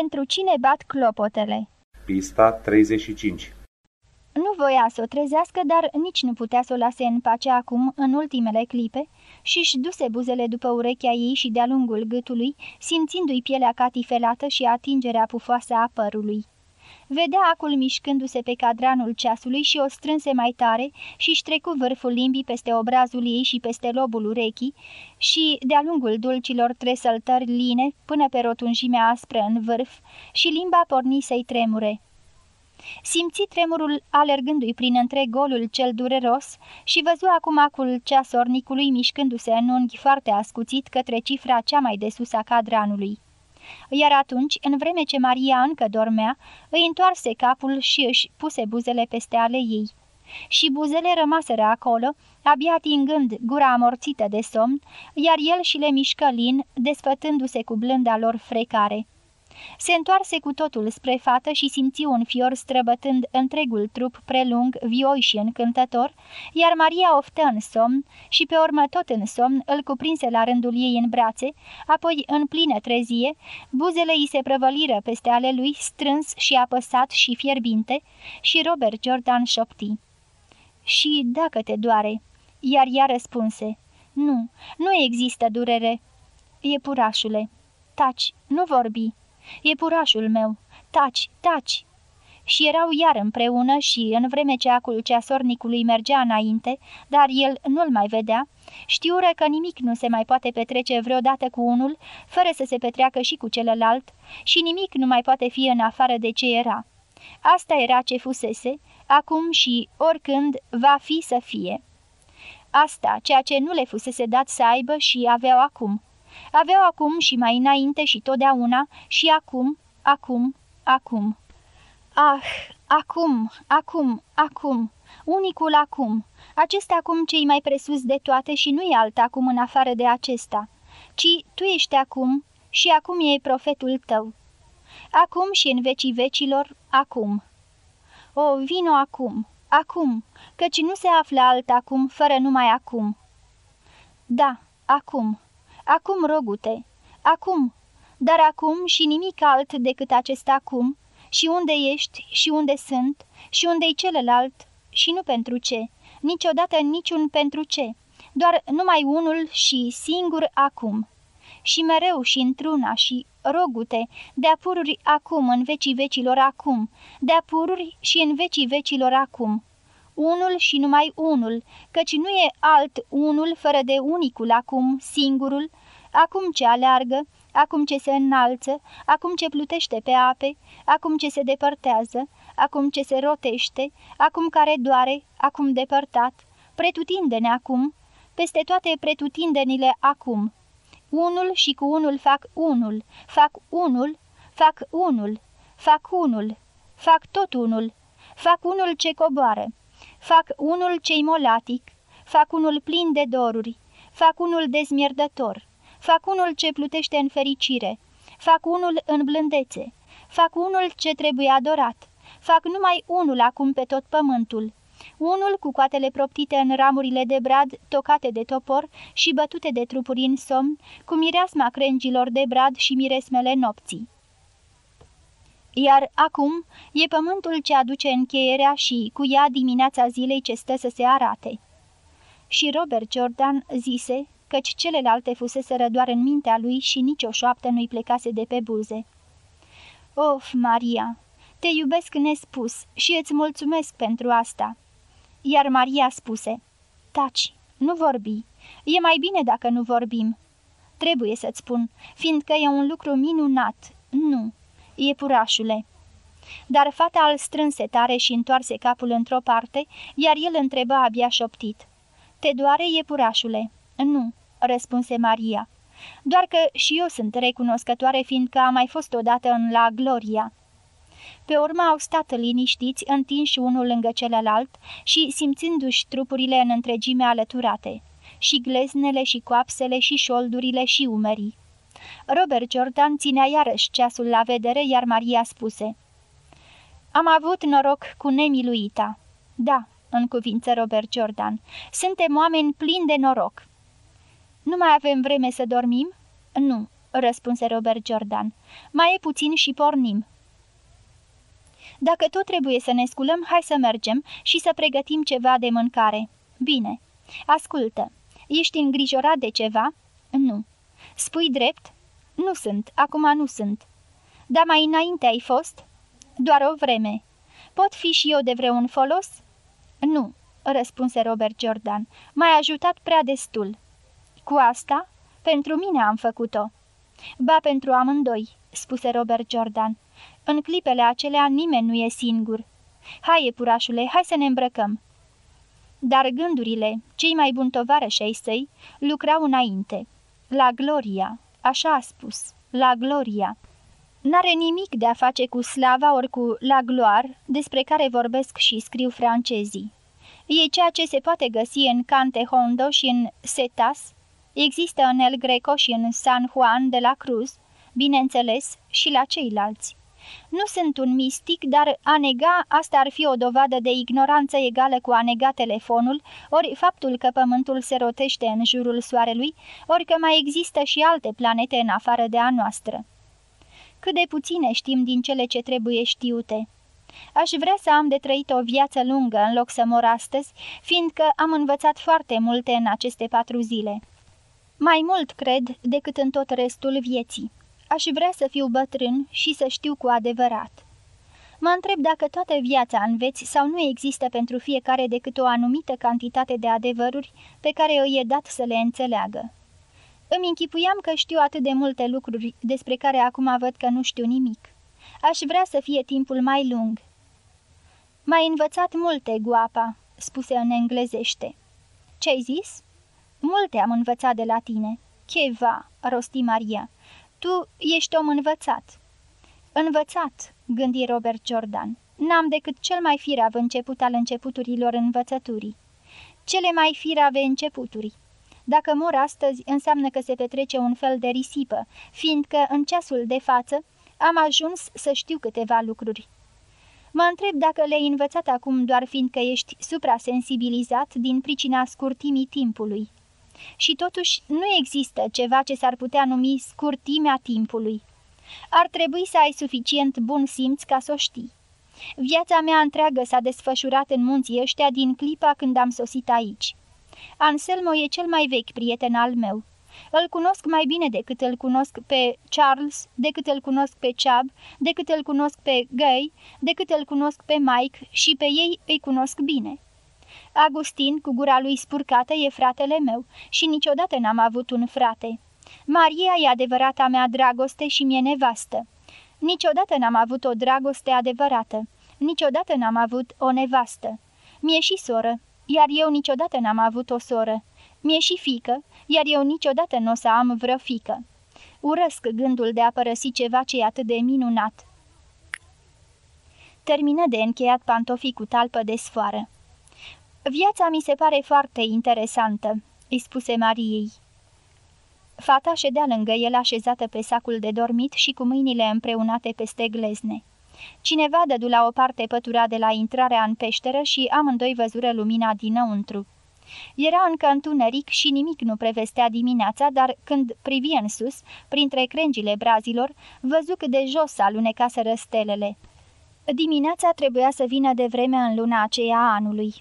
Pentru cine bat clopotele? Pista 35 Nu voia să o trezească, dar nici nu putea să o lase în pace acum, în ultimele clipe, și-și duse buzele după urechea ei și de-a lungul gâtului, simțindu-i pielea catifelată și atingerea pufoasă a părului. Vedea acul mișcându-se pe cadranul ceasului și o strânse mai tare și-și trecu vârful limbii peste obrazul ei și peste lobul urechii și de-a lungul dulcilor tresăltări line până pe rotunjimea aspră în vârf și limba porni să-i tremure. Simți tremurul alergându-i prin întreg golul cel dureros și văzu acum acul ceasornicului mișcându-se în unghi foarte ascuțit către cifra cea mai de sus a cadranului. Iar atunci, în vreme ce Maria încă dormea, îi întoarse capul și își puse buzele peste ale ei. Și buzele rămaseră acolo, abia atingând gura amorțită de somn, iar el și le mișcă lin, desfătându-se cu blânda lor frecare. Se întoarse cu totul spre fată și simți un fior străbătând întregul trup prelung, vioi și încântător, iar Maria oftă în somn și pe urmă tot în somn îl cuprinse la rândul ei în brațe, apoi în plină trezie, buzele îi se prăvăliră peste ale lui strâns și apăsat și fierbinte și Robert Jordan șopti. Și dacă te doare?" Iar ea răspunse, Nu, nu există durere." E purașule." Taci, nu vorbi." E purașul meu! Taci, taci!" Și erau iar împreună și, în vreme ce acul ceasornicului mergea înainte, dar el nu-l mai vedea, știură că nimic nu se mai poate petrece vreodată cu unul, fără să se petreacă și cu celălalt, și nimic nu mai poate fi în afară de ce era. Asta era ce fusese, acum și oricând va fi să fie. Asta, ceea ce nu le fusese dat să aibă și aveau acum. Aveau acum și mai înainte și totdeauna și acum, acum, acum. Ah, acum, acum, acum, unicul acum, acesta acum cei mai presus de toate și nu-i alt acum în afară de acesta, ci tu ești acum și acum e profetul tău. Acum și în vecii vecilor, acum. O, vino acum, acum, căci nu se află alt acum fără numai acum. Da, acum. Acum, rogute, acum, dar acum și nimic alt decât acest acum, și unde ești, și unde sunt, și unde-i celălalt, și nu pentru ce, niciodată niciun pentru ce, doar numai unul și singur acum. Și mereu și într-una și rogute, de-a pururi acum, în vecii vecilor acum, de-a pururi și în vecii vecilor acum. Unul și numai unul, căci nu e alt unul fără de unicul acum, singurul, acum ce aleargă, acum ce se înalță, acum ce plutește pe ape, acum ce se depărtează, acum ce se rotește, acum care doare, acum depărtat, pretutindene acum, peste toate pretutindenile acum. Unul și cu unul fac unul, fac unul, fac unul, fac unul, fac tot unul, fac unul ce coboară, fac unul ce-i molatic, fac unul plin de doruri, fac unul dezmierdător, fac unul ce plutește în fericire, fac unul în blândețe, fac unul ce trebuie adorat, fac numai unul acum pe tot pământul, unul cu coatele proptite în ramurile de brad, tocate de topor și bătute de trupuri în somn, cu mireasma crengilor de brad și miresmele nopții. Iar acum e pământul ce aduce încheierea și cu ea dimineața zilei ce stă să se arate. Și Robert Jordan zise, căci celelalte fuseseră doar în mintea lui și nicio șoaptă nu-i plecase de pe buze. Of, Maria, te iubesc nespus și îți mulțumesc pentru asta." Iar Maria spuse, Taci, nu vorbi, e mai bine dacă nu vorbim." Trebuie să-ți spun, fiindcă e un lucru minunat. Nu, e purașule." Dar fata îl strânse tare și întoarse capul într-o parte, iar el întreba abia șoptit. Te doare, iepurașule?" Nu," răspunse Maria. Doar că și eu sunt recunoscătoare, fiindcă am mai fost odată în la Gloria." Pe urmă au stat liniștiți, întinși unul lângă celălalt și simțindu-și trupurile în întregime alăturate, și gleznele și coapsele și șoldurile și umerii. Robert Jordan ținea iarăși ceasul la vedere, iar Maria spuse Am avut noroc cu nemiluita." Da," în cuvință Robert Jordan, suntem oameni plini de noroc." Nu mai avem vreme să dormim?" Nu," răspunse Robert Jordan. Mai e puțin și pornim. Dacă tot trebuie să ne sculăm, hai să mergem și să pregătim ceva de mâncare. Bine. Ascultă. Ești îngrijorat de ceva? Nu. Spui drept? Nu sunt. Acum nu sunt. Dar mai înainte ai fost? Doar o vreme. Pot fi și eu de vreun folos? Nu, răspunse Robert Jordan. M-ai ajutat prea destul. Cu asta? Pentru mine am făcut-o. Ba pentru amândoi, spuse Robert Jordan. În clipele acelea nimeni nu e singur. Hai, purașule, hai să ne îmbrăcăm. Dar gândurile, cei mai buni tovarăși ai săi, lucrau înainte. La Gloria, așa a spus, la Gloria. N-are nimic de a face cu slava ori cu la gloire, despre care vorbesc și scriu francezii. E ceea ce se poate găsi în Cante Hondo și în Setas, există în El Greco și în San Juan de la Cruz, bineînțeles, și la ceilalți. Nu sunt un mistic, dar a nega asta ar fi o dovadă de ignoranță egală cu a nega telefonul, ori faptul că pământul se rotește în jurul soarelui, ori că mai există și alte planete în afară de a noastră. Cât de puține știm din cele ce trebuie știute. Aș vrea să am de trăit o viață lungă în loc să mor astăzi, fiindcă am învățat foarte multe în aceste patru zile. Mai mult, cred, decât în tot restul vieții. Aș vrea să fiu bătrân și să știu cu adevărat. Mă întreb dacă toată viața înveți sau nu există pentru fiecare decât o anumită cantitate de adevăruri pe care îi e dat să le înțeleagă. Îmi închipuiam că știu atât de multe lucruri despre care acum văd că nu știu nimic. Aș vrea să fie timpul mai lung. M-ai învățat multe, guapa," spuse în englezește. Ce-ai zis?" Multe am învățat de la tine." Cheva," rosti Maria. Tu ești om învățat." Învățat," gândi Robert Jordan. N-am decât cel mai firav început al începuturilor învățăturii. Cele mai firave începuturi. Dacă mor astăzi, înseamnă că se petrece un fel de risipă, fiindcă în ceasul de față am ajuns să știu câteva lucruri. Mă întreb dacă le-ai învățat acum doar fiindcă ești suprasensibilizat din pricina scurtimii timpului. Și totuși nu există ceva ce s-ar putea numi scurtimea timpului. Ar trebui să ai suficient bun simț ca să o știi. Viața mea întreagă s-a desfășurat în munții ăștia din clipa când am sosit aici. Anselmo e cel mai vechi prieten al meu. Îl cunosc mai bine decât îl cunosc pe Charles, decât îl cunosc pe Chab, decât îl cunosc pe Gay, decât îl cunosc pe Mike și pe ei îi cunosc bine. Agustin, cu gura lui spurcată, e fratele meu și niciodată n-am avut un frate. Maria e adevărata mea dragoste și mie nevastă. Niciodată n-am avut o dragoste adevărată. Niciodată n-am avut o nevastă. Mie și soră, iar eu niciodată n-am avut o soră. Mie și fică, iar eu niciodată nu o să am vreo fică. Urăsc gândul de a părăsi ceva ce e atât de minunat. Termină de încheiat pantofii cu talpă de sfoară. Viața mi se pare foarte interesantă," îi spuse Mariei. Fata ședea lângă el așezată pe sacul de dormit și cu mâinile împreunate peste glezne. Cineva dădu la o parte pătura de la intrarea în peșteră și amândoi văzură lumina dinăuntru. Era încă întuneric și nimic nu prevestea dimineața, dar când privi în sus, printre crengile brazilor, văzu cât de jos alunecaseră stelele. Dimineața trebuia să vină de vreme în luna aceea a anului.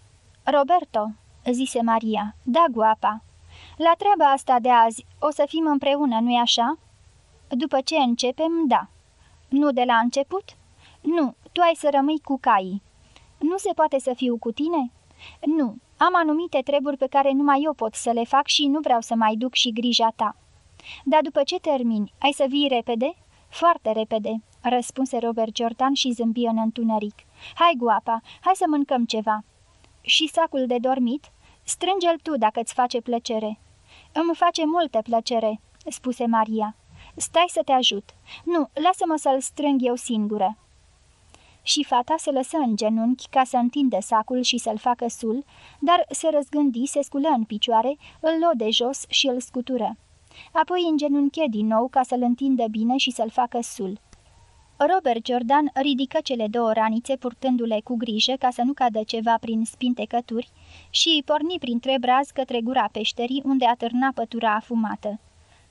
Roberto," zise Maria, da guapa. La treaba asta de azi o să fim împreună, nu-i așa?" După ce începem, da." Nu de la început?" Nu, tu ai să rămâi cu caii." Nu se poate să fiu cu tine?" Nu, am anumite treburi pe care numai eu pot să le fac și nu vreau să mai duc și grija ta." Dar după ce termini, ai să vii repede?" Foarte repede," răspunse Robert Jordan și zâmbi în întuneric. Hai, guapa, hai să mâncăm ceva." Și sacul de dormit? Strânge-l tu dacă îți face plăcere." Îmi face multă plăcere," spuse Maria. Stai să te ajut. Nu, lasă-mă să-l strâng eu singură." Și fata se lăsă în genunchi ca să întindă sacul și să-l facă sul, dar se răzgândi, se sculă în picioare, îl luă de jos și îl scutură. Apoi îngenunche din nou ca să-l întindă bine și să-l facă sul. Robert Jordan ridică cele două ranițe purtându-le cu grijă ca să nu cadă ceva prin spintecături și porni printre braz către gura peșterii unde atârna pătura afumată.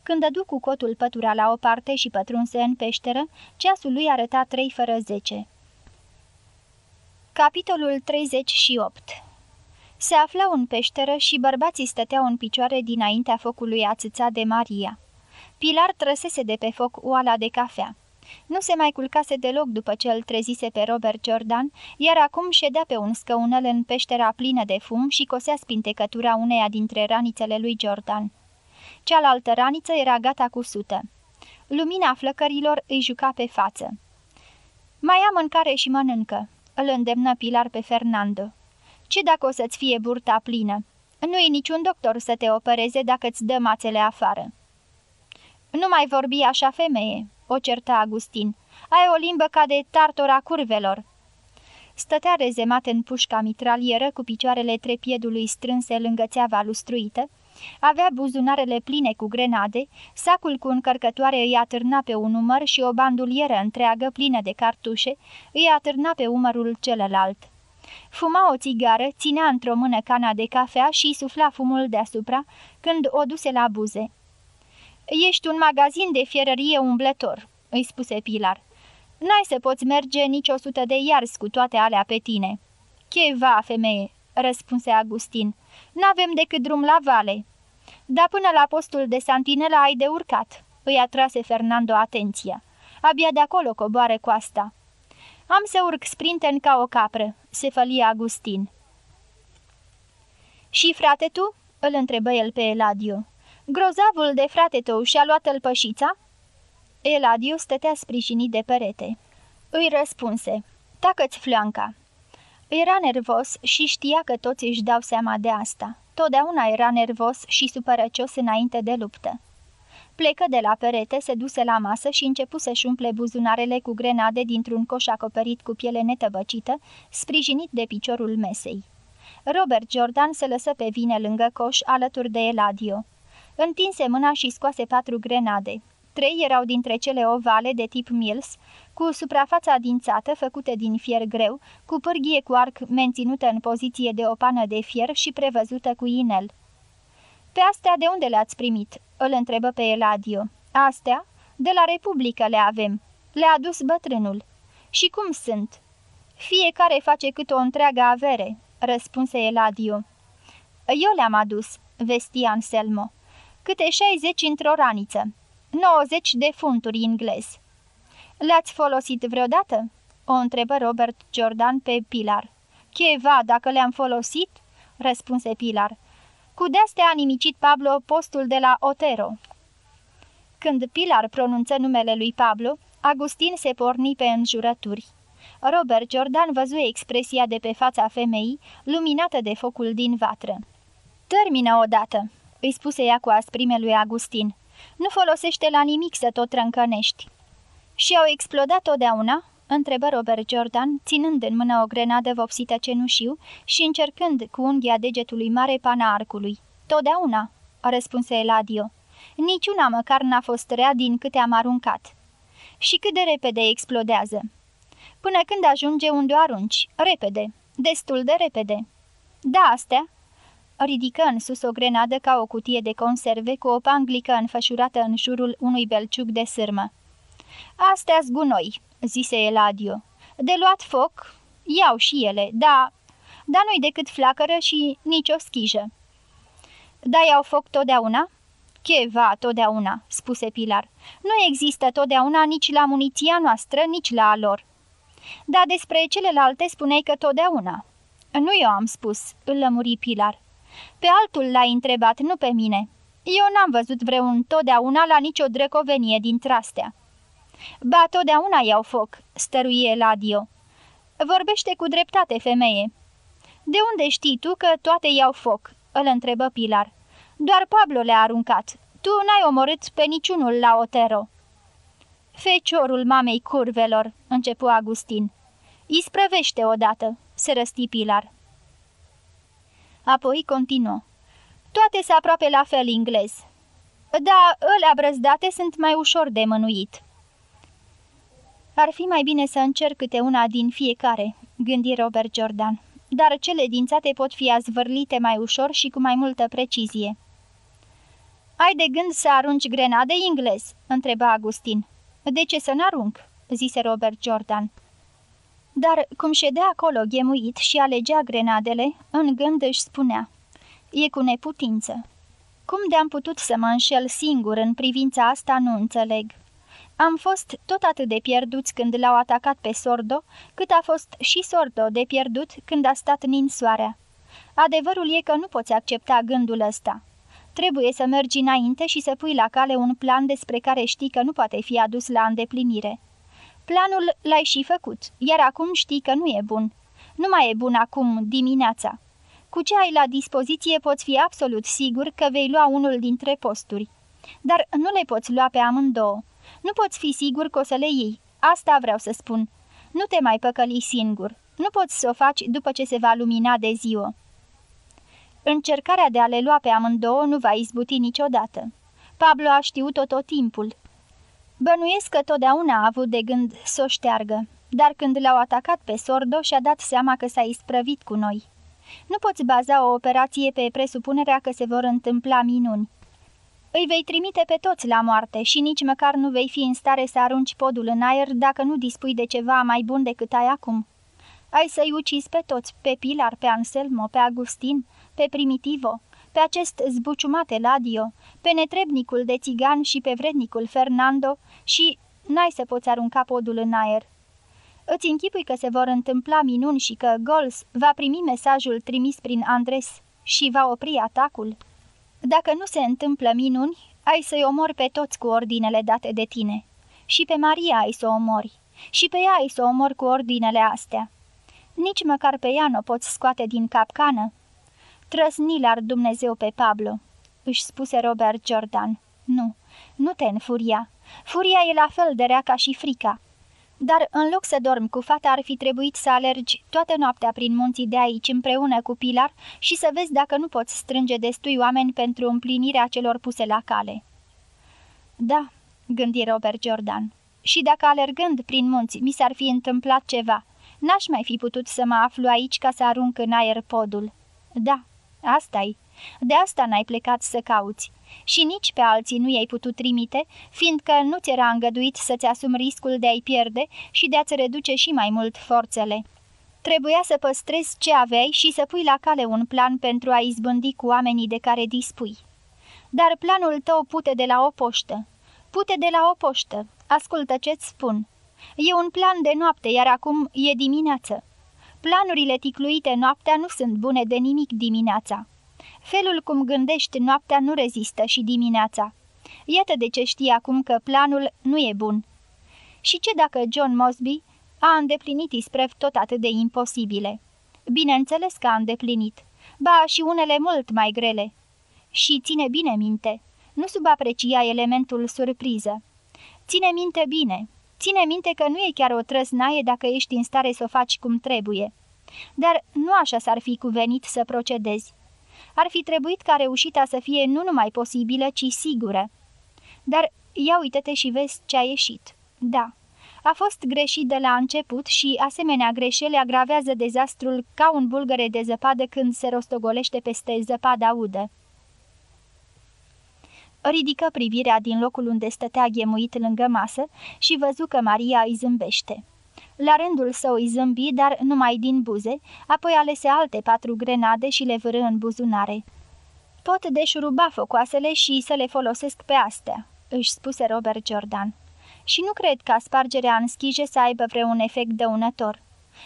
Când dădu cu cotul pătura la o parte și pătrunse în peșteră, ceasul lui arăta trei fără zece. Capitolul 38 Se aflau în peșteră și bărbații stăteau în picioare dinaintea focului ațățat de Maria. Pilar trăsese de pe foc oala de cafea. Nu se mai culcase deloc după ce îl trezise pe Robert Jordan, iar acum ședea pe un scăunel în peștera plină de fum și cosea spintecătura uneia dintre ranițele lui Jordan. Cealaltă raniță era gata cu sută. Lumina flăcărilor îi juca pe față. Mai am mâncare și mănâncă," îl îndemnă Pilar pe Fernando. Ce dacă o să-ți fie burta plină? Nu e niciun doctor să te opereze dacă îți dă mațele afară." Nu mai vorbi așa, femeie," o certa Agustin. Ai o limbă ca de tartora curvelor." Stătea rezemat în pușca mitralieră cu picioarele trepiedului strânse lângă țeava lustruită, avea buzunarele pline cu grenade, sacul cu încărcătoare îi atârna pe un număr și o bandulieră întreagă plină de cartușe îi atârna pe umărul celălalt. Fuma o țigară, ținea într-o mână cana de cafea și îi sufla fumul deasupra când o duse la buze. Ești un magazin de fierărie umblător," îi spuse Pilar. N-ai să poți merge nici o sută de iarzi cu toate alea pe tine." Cheva, femeie," răspunse Agustin. N-avem decât drum la vale." Dar până la postul de santinela ai de urcat," îi atrase Fernando atenția. Abia de acolo coboare coasta." Am să urc sprinten ca o capră," se fălia Agustin. Și frate tu?" îl întrebă el pe Eladio. Grozavul de frate tău și-a luat tălpășița?" Eladio stătea sprijinit de perete. Îi răspunse, tacă-ți flanca." Era nervos și știa că toți își dau seama de asta. Totdeauna era nervos și supărăcios înainte de luptă. Plecă de la perete, se duse la masă și începu să-și umple buzunarele cu grenade dintr-un coș acoperit cu piele netăbăcită, sprijinit de piciorul mesei. Robert Jordan se lăsă pe vine lângă coș, alături de Eladio. Întinse mâna și scoase patru grenade. Trei erau dintre cele ovale de tip Mills, cu suprafața dințată făcută din fier greu, cu pârghie cu arc menținută în poziție de o pană de fier și prevăzută cu inel. Pe astea de unde le-ați primit?" îl întrebă pe Eladio. Astea? De la Republică le avem. Le-a dus bătrânul. Și cum sunt?" Fiecare face cât o întreagă avere," răspunse Eladio. Eu le-am adus," vestia Anselmo. Câte 60 într-o raniță. 90 de funturi englez. Le-ați folosit vreodată?" o întrebă Robert Jordan pe Pilar. Cheva, dacă le-am folosit?" răspunse Pilar. Cu de-astea a nimicit Pablo postul de la Otero." Când Pilar pronunță numele lui Pablo, Agustin se porni pe înjurături. Robert Jordan văzu expresia de pe fața femeii, luminată de focul din vatră. Termină odată," îi spuse ea cu asprime lui Agustin. Nu folosește la nimic să tot trâncănești." Și au explodat totdeauna?" întrebă Robert Jordan, ținând în mână o grenadă vopsită cenușiu și încercând cu unghia degetului mare pana arcului. Totdeauna," răspunse Eladio. Niciuna măcar n-a fost rea din câte am aruncat." Și cât de repede explodează?" Până când ajunge unde o arunci. Repede. Destul de repede." Da, astea." Ridică în sus o grenadă ca o cutie de conserve cu o panglică înfășurată în jurul unui belciug de sârmă. astea gunoi," zise Eladio. De luat foc? Iau și ele, da, dar nu-i decât flacără și nicio schijă." Da, iau foc totdeauna?" Cheva totdeauna," spuse Pilar. Nu există totdeauna nici la muniția noastră, nici la a lor." Da, despre celelalte spuneai că totdeauna." Nu eu am spus," îl lămuri Pilar. Pe altul l-ai întrebat, nu pe mine. Eu n-am văzut vreun totdeauna la nicio drăcovenie din trastea. Ba, totdeauna iau foc, stăruie Eladio. Vorbește cu dreptate, femeie. De unde știi tu că toate iau foc? îl întrebă Pilar. Doar Pablo le-a aruncat. Tu n-ai omorât pe niciunul la Otero. Feciorul mamei curvelor, începu Agustin. Isprăvește odată, se răsti Pilar. Apoi continuă. Toate se aproape la fel englez. Da, ălea brăzdate sunt mai ușor de mânuit. Ar fi mai bine să încerc câte una din fiecare, gândi Robert Jordan, dar cele dințate pot fi azvârlite mai ușor și cu mai multă precizie. Ai de gând să arunci grenade englez?" întreba Agustin. De ce să n-arunc?" zise Robert Jordan. Dar cum ședea acolo ghemuit și alegea grenadele, în gând își spunea, e cu neputință. Cum de-am putut să mă înșel singur în privința asta, nu înțeleg. Am fost tot atât de pierduți când l-au atacat pe Sordo, cât a fost și Sordo de pierdut când a stat ninsoarea. Adevărul e că nu poți accepta gândul ăsta. Trebuie să mergi înainte și să pui la cale un plan despre care știi că nu poate fi adus la îndeplinire. Planul l-ai și făcut, iar acum știi că nu e bun. Nu mai e bun acum, dimineața. Cu ce ai la dispoziție poți fi absolut sigur că vei lua unul dintre posturi. Dar nu le poți lua pe amândouă. Nu poți fi sigur că o să le iei. Asta vreau să spun. Nu te mai păcăli singur. Nu poți să o faci după ce se va lumina de ziua. Încercarea de a le lua pe amândouă nu va izbuti niciodată. Pablo a știut-o tot timpul. Bănuiesc că totdeauna a avut de gând să o șteargă, dar când l-au atacat pe Sordo și-a dat seama că s-a isprăvit cu noi. Nu poți baza o operație pe presupunerea că se vor întâmpla minuni. Îi vei trimite pe toți la moarte și nici măcar nu vei fi în stare să arunci podul în aer dacă nu dispui de ceva mai bun decât ai acum. Ai să-i ucizi pe toți, pe Pilar, pe Anselmo, pe Agustin, pe Primitivo, pe acest zbuciumat Eladio, pe netrebnicul de țigan și pe vrednicul Fernando și n-ai să poți arunca podul în aer. Îți închipui că se vor întâmpla minuni și că Gols va primi mesajul trimis prin Andres și va opri atacul? Dacă nu se întâmplă minuni, ai să-i omori pe toți cu ordinele date de tine. Și pe Maria ai să o omori. Și pe ea ai să o omori cu ordinele astea. Nici măcar pe ea nu poți scoate din capcană. Trăsni ar Dumnezeu pe Pablo, își spuse Robert Jordan. Nu, nu te înfuria. Furia e la fel de rea ca și frica. Dar în loc să dormi cu fata, ar fi trebuit să alergi toată noaptea prin munții de aici împreună cu Pilar și să vezi dacă nu poți strânge destui oameni pentru împlinirea celor puse la cale. Da, gândi Robert Jordan. Și dacă alergând prin munți mi s-ar fi întâmplat ceva, n-aș mai fi putut să mă aflu aici ca să arunc în aer podul. Da, asta-i. De asta n-ai plecat să cauți și nici pe alții nu i-ai putut trimite, fiindcă nu ți era îngăduit să-ți asumi riscul de a-i pierde și de a-ți reduce și mai mult forțele. Trebuia să păstrezi ce aveai și să pui la cale un plan pentru a izbândi cu oamenii de care dispui. Dar planul tău pute de la o poștă. Pute de la o poștă. Ascultă ce-ți spun. E un plan de noapte, iar acum e dimineață. Planurile ticluite noaptea nu sunt bune de nimic dimineața. Felul cum gândești noaptea nu rezistă și dimineața. Iată de ce știi acum că planul nu e bun. Și ce dacă John Mosby a îndeplinit isprev tot atât de imposibile? Bineînțeles că a îndeplinit, ba și unele mult mai grele. Și ține bine minte, nu subaprecia elementul surpriză. Ține minte bine, ține minte că nu e chiar o trăsnaie dacă ești în stare să o faci cum trebuie. Dar nu așa s-ar fi cuvenit să procedezi ar fi trebuit ca reușita să fie nu numai posibilă, ci sigură. Dar ia uite-te și vezi ce a ieșit. Da, a fost greșit de la început și asemenea greșeli agravează dezastrul ca un bulgăre de zăpadă când se rostogolește peste zăpada udă. Ridică privirea din locul unde stătea ghemuit lângă masă și văzu că Maria îi zâmbește. La rândul său îi zâmbi, dar numai din buze, apoi alese alte patru grenade și le vârâ în buzunare. Pot deșuruba focoasele și să le folosesc pe astea," își spuse Robert Jordan. Și nu cred că spargerea în schije să aibă vreun efect dăunător.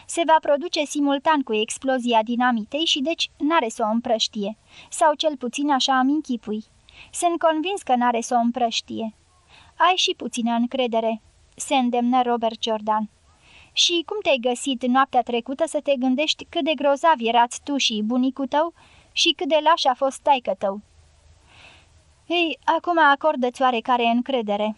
Se va produce simultan cu explozia dinamitei și deci n-are să o împrăștie, sau cel puțin așa am închipui. Sunt convins că n-are să o împrăștie. Ai și puțină încredere," se îndemnă Robert Jordan. Și cum te-ai găsit noaptea trecută să te gândești cât de grozav erați tu și bunicul tău și cât de laș a fost taică tău? Ei, acum acordă-ți oarecare încredere."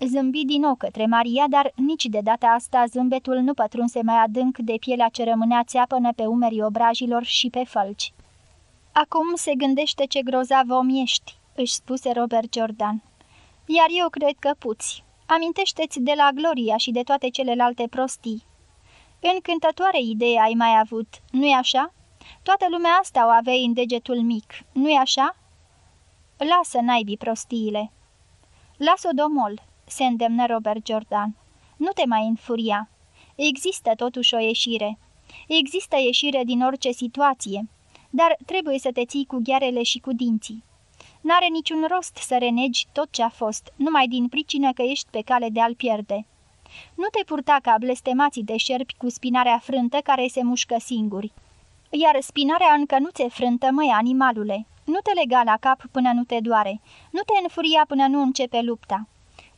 Zâmbi din nou către Maria, dar nici de data asta zâmbetul nu pătrunse mai adânc de pielea ce rămânea țeapănă pe umerii obrajilor și pe fălci. Acum se gândește ce grozav om ești," își spuse Robert Jordan. Iar eu cred că puți. Amintește-ți de la Gloria și de toate celelalte prostii. Încântătoare idee ai mai avut, nu-i așa? Toată lumea asta o aveai în degetul mic, nu-i așa?" Lasă naibii prostiile. Las-o domol, se îndemnă Robert Jordan. Nu te mai înfuria. Există totuși o ieșire. Există ieșire din orice situație, dar trebuie să te ții cu ghearele și cu dinții. N-are niciun rost să renegi tot ce a fost, numai din pricină că ești pe cale de a-l pierde. Nu te purta ca blestemații de șerpi cu spinarea frântă care se mușcă singuri. Iar spinarea încă nu ți-e frântă, măi, animalule. Nu te lega la cap până nu te doare. Nu te înfuria până nu începe lupta.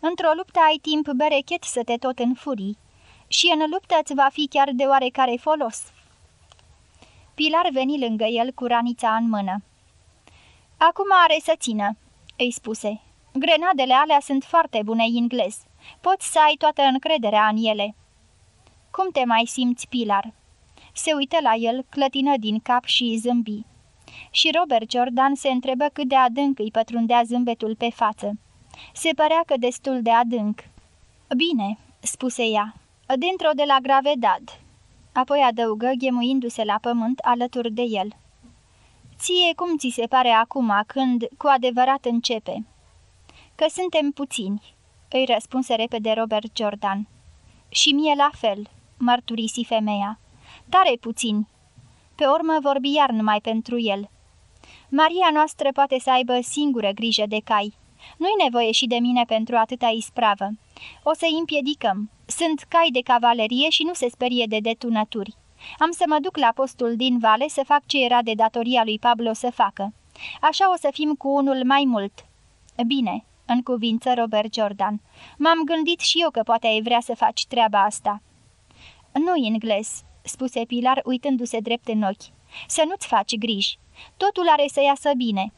Într-o luptă ai timp berechet să te tot înfurii. Și în luptă îți va fi chiar de oarecare folos. Pilar veni lângă el cu ranița în mână. Acum are să țină," îi spuse. Grenadele alea sunt foarte bune englez. Poți să ai toată încrederea în ele." Cum te mai simți, Pilar?" Se uită la el, clătină din cap și zâmbi. Și Robert Jordan se întrebă cât de adânc îi pătrundea zâmbetul pe față. Se părea că destul de adânc. Bine," spuse ea, dintr-o de la Gravedad." Apoi adăugă, ghemuindu-se la pământ alături de el. Ție cum ți se pare acum, când cu adevărat începe?" Că suntem puțini," îi răspunse repede Robert Jordan. Și mie la fel," mărturisi femeia. Tare puțini." Pe urmă vorbi iar numai pentru el. Maria noastră poate să aibă singură grijă de cai. Nu-i nevoie și de mine pentru atâta ispravă. O să-i împiedicăm. Sunt cai de cavalerie și nu se sperie de detunături. Am să mă duc la postul din vale să fac ce era de datoria lui Pablo să facă. Așa o să fim cu unul mai mult." Bine," în cuvință Robert Jordan. M-am gândit și eu că poate ai vrea să faci treaba asta." Nu englez," spuse Pilar uitându-se drept în ochi. Să nu-ți faci griji. Totul are să iasă bine.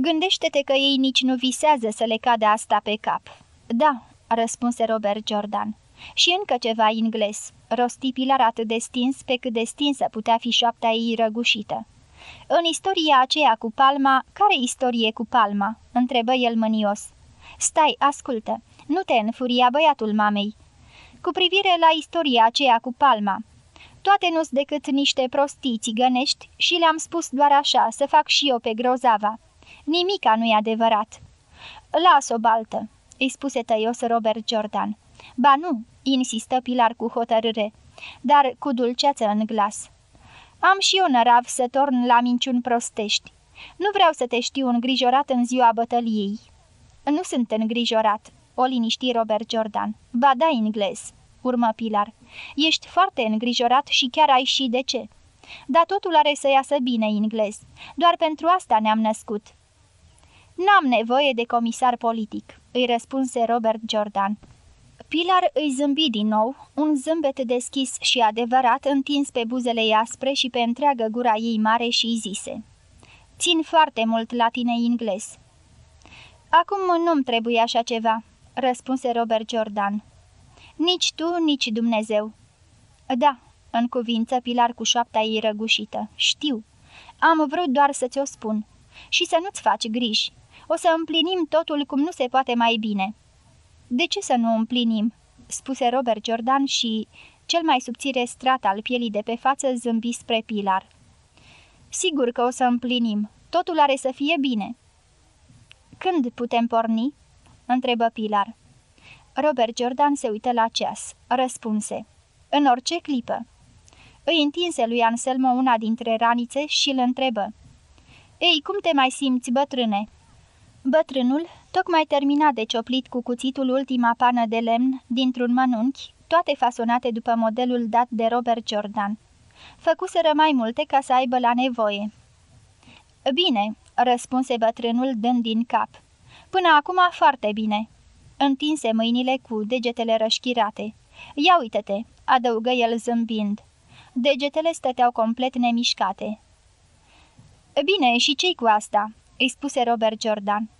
Gândește-te că ei nici nu visează să le cadă asta pe cap." Da," răspunse Robert Jordan. Și încă ceva ingles, rosti Pilar atât de stins pe cât de stinsă putea fi șoapta ei răgușită. În istoria aceea cu palma, care istorie cu palma?" întrebă el mânios. Stai, ascultă, nu te înfuria băiatul mamei. Cu privire la istoria aceea cu palma, toate nu-s decât niște prostii țigănești și le-am spus doar așa, să fac și eu pe grozava. Nimica nu-i adevărat." Las-o baltă," îi spuse tăios Robert Jordan. Ba nu, insistă Pilar cu hotărâre, dar cu dulceață în glas. Am și eu nărav să torn la minciuni prostești. Nu vreau să te știu îngrijorat în ziua bătăliei." Nu sunt îngrijorat," o liniști Robert Jordan. Ba da, englez," urmă Pilar. Ești foarte îngrijorat și chiar ai și de ce." Dar totul are să iasă bine, englez. Doar pentru asta ne-am născut." N-am nevoie de comisar politic," îi răspunse Robert Jordan. Pilar îi zâmbi din nou, un zâmbet deschis și adevărat întins pe buzele aspre și pe întreagă gura ei mare și zise. Țin foarte mult la tine ingles." Acum nu-mi trebuie așa ceva," răspunse Robert Jordan. Nici tu, nici Dumnezeu." Da," în cuvință Pilar cu șoapta ei răgușită. Știu. Am vrut doar să ți-o spun. Și să nu-ți faci griji. O să împlinim totul cum nu se poate mai bine." De ce să nu împlinim?" spuse Robert Jordan și, cel mai subțire strat al pielii de pe față, zâmbi spre Pilar. Sigur că o să împlinim. Totul are să fie bine." Când putem porni?" întrebă Pilar. Robert Jordan se uită la ceas. Răspunse. În orice clipă." Îi întinse lui Anselmo una dintre ranițe și îl întrebă. Ei, cum te mai simți, bătrâne?" Bătrânul, tocmai terminat de cioplit cu cuțitul ultima pană de lemn dintr-un mănunchi, toate fasonate după modelul dat de Robert Jordan. Făcuseră mai multe ca să aibă la nevoie. Bine," răspunse bătrânul dând din cap. Până acum foarte bine." Întinse mâinile cu degetele rășchirate. Ia uite-te," adăugă el zâmbind. Degetele stăteau complet nemișcate. Bine, și ce cu asta?" îi spuse Robert Jordan.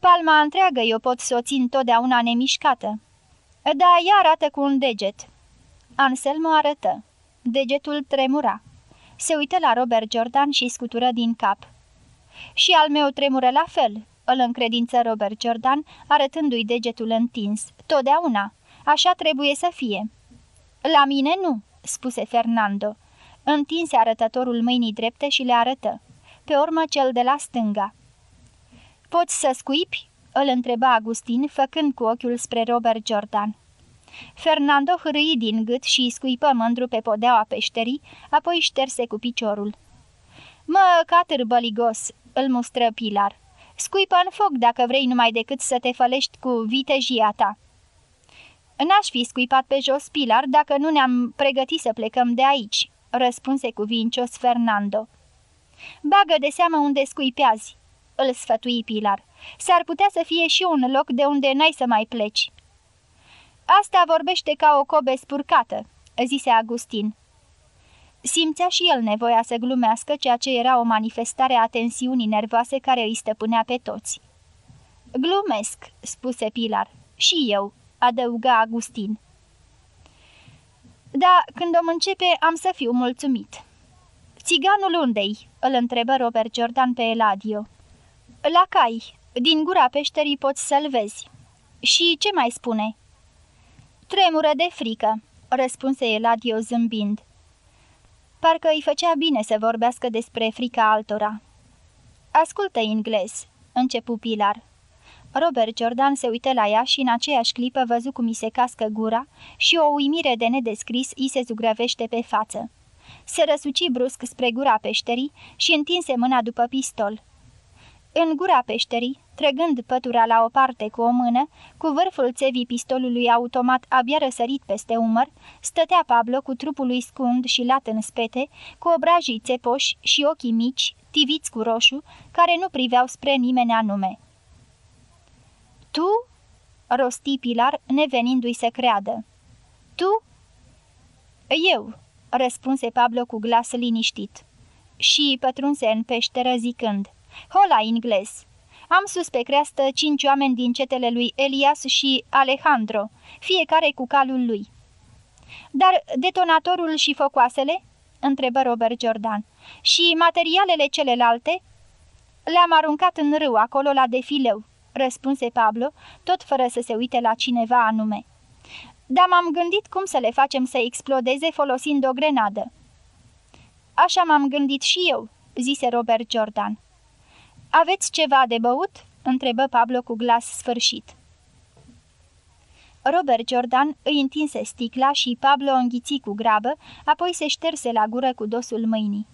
Palma întreagă eu pot să o țin totdeauna nemișcată. Da, ea arată cu un deget. Anselmo arătă. Degetul tremura. Se uită la Robert Jordan și scutură din cap. Și al meu tremură la fel, îl încredință Robert Jordan, arătându-i degetul întins. Totdeauna. Așa trebuie să fie. La mine nu, spuse Fernando. Întinse arătătorul mâinii drepte și le arătă. Pe urmă cel de la stânga. Poți să scuipi?" îl întreba Agustin, făcând cu ochiul spre Robert Jordan. Fernando hârâi din gât și scuipă mândru pe podeaua peșterii, apoi șterse cu piciorul. Mă, catâr băligos!" îl mustră Pilar. Scuipă în foc dacă vrei numai decât să te fălești cu vitejia ta." N-aș fi scuipat pe jos Pilar dacă nu ne-am pregătit să plecăm de aici," răspunse cuvincios Fernando. Bagă de seamă unde scuipeazi," îl sfătui Pilar. S-ar putea să fie și un loc de unde n-ai să mai pleci." Asta vorbește ca o cobe spurcată," zise Agustin. Simțea și el nevoia să glumească, ceea ce era o manifestare a tensiunii nervoase care îi stăpânea pe toți. Glumesc," spuse Pilar. Și eu," adăuga Agustin. Da, când om începe, am să fiu mulțumit." Țiganul undei?" îl întrebă Robert Jordan pe Eladio. La cai. Din gura peșterii poți să-l vezi." Și ce mai spune?" Tremură de frică," răspunse Eladio zâmbind. Parcă îi făcea bine să vorbească despre frica altora. Ascultă englez," începu Pilar. Robert Jordan se uită la ea și în aceeași clipă văzu cum i se cască gura și o uimire de nedescris îi se zugrăvește pe față. Se răsuci brusc spre gura peșterii și întinse mâna după pistol. În gura peșterii, trăgând pătura la o parte cu o mână, cu vârful țevii pistolului automat abia răsărit peste umăr, stătea Pablo cu trupul lui scund și lat în spete, cu obrajii țepoși și ochii mici, tiviți cu roșu, care nu priveau spre nimeni anume. Tu?" rosti Pilar, nevenindu-i să creadă. Tu?" Eu," răspunse Pablo cu glas liniștit. Și pătrunse în peșteră zicând, Hola, ingles! Am sus pe creastă cinci oameni din cetele lui Elias și Alejandro, fiecare cu calul lui. Dar detonatorul și focoasele?" întrebă Robert Jordan. Și materialele celelalte?" Le-am aruncat în râu, acolo la defileu," răspunse Pablo, tot fără să se uite la cineva anume. Dar m-am gândit cum să le facem să explodeze folosind o grenadă." Așa m-am gândit și eu," zise Robert Jordan. Aveți ceva de băut?" întrebă Pablo cu glas sfârșit. Robert Jordan îi întinse sticla și Pablo o înghiți cu grabă, apoi se șterse la gură cu dosul mâinii.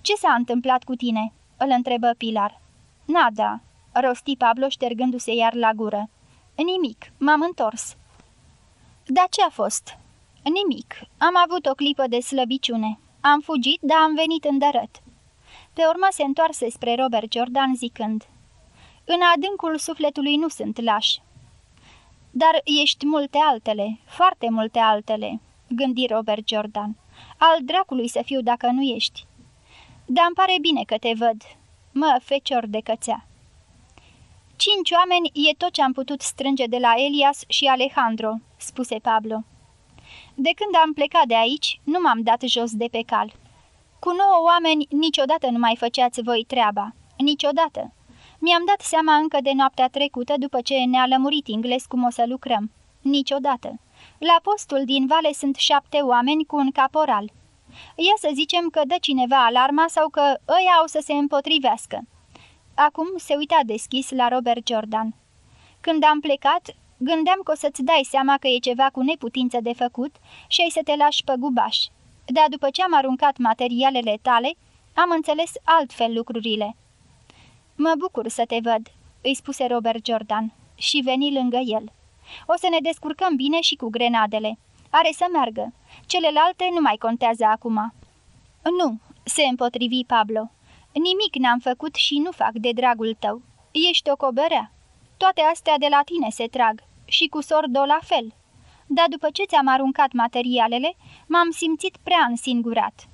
Ce s-a întâmplat cu tine?" îl întrebă Pilar. Nada," rosti Pablo ștergându-se iar la gură. Nimic, m-am întors." Dar ce a fost?" Nimic. Am avut o clipă de slăbiciune. Am fugit, dar am venit îndărăt." Pe urmă se întoarse spre Robert Jordan zicând, În adâncul sufletului nu sunt lași." Dar ești multe altele, foarte multe altele," gândi Robert Jordan. Al dracului să fiu dacă nu ești." Dar îmi pare bine că te văd, mă, fecior de cățea." Cinci oameni e tot ce am putut strânge de la Elias și Alejandro," spuse Pablo. De când am plecat de aici, nu m-am dat jos de pe cal." Cu nouă oameni niciodată nu mai făceați voi treaba. Niciodată. Mi-am dat seama încă de noaptea trecută după ce ne-a lămurit ingles cum o să lucrăm. Niciodată. La postul din vale sunt șapte oameni cu un caporal. Ia să zicem că dă cineva alarma sau că ăia au să se împotrivească. Acum se uita deschis la Robert Jordan. Când am plecat, gândeam că o să-ți dai seama că e ceva cu neputință de făcut și ai să te lași pe gubaș dar după ce am aruncat materialele tale, am înțeles altfel lucrurile. Mă bucur să te văd," îi spuse Robert Jordan și veni lângă el. O să ne descurcăm bine și cu grenadele. Are să meargă. Celelalte nu mai contează acum." Nu," se împotrivi Pablo. Nimic n-am făcut și nu fac de dragul tău. Ești o cobărea. Toate astea de la tine se trag și cu sordo la fel." Dar după ce ți-am aruncat materialele, m-am simțit prea însingurat.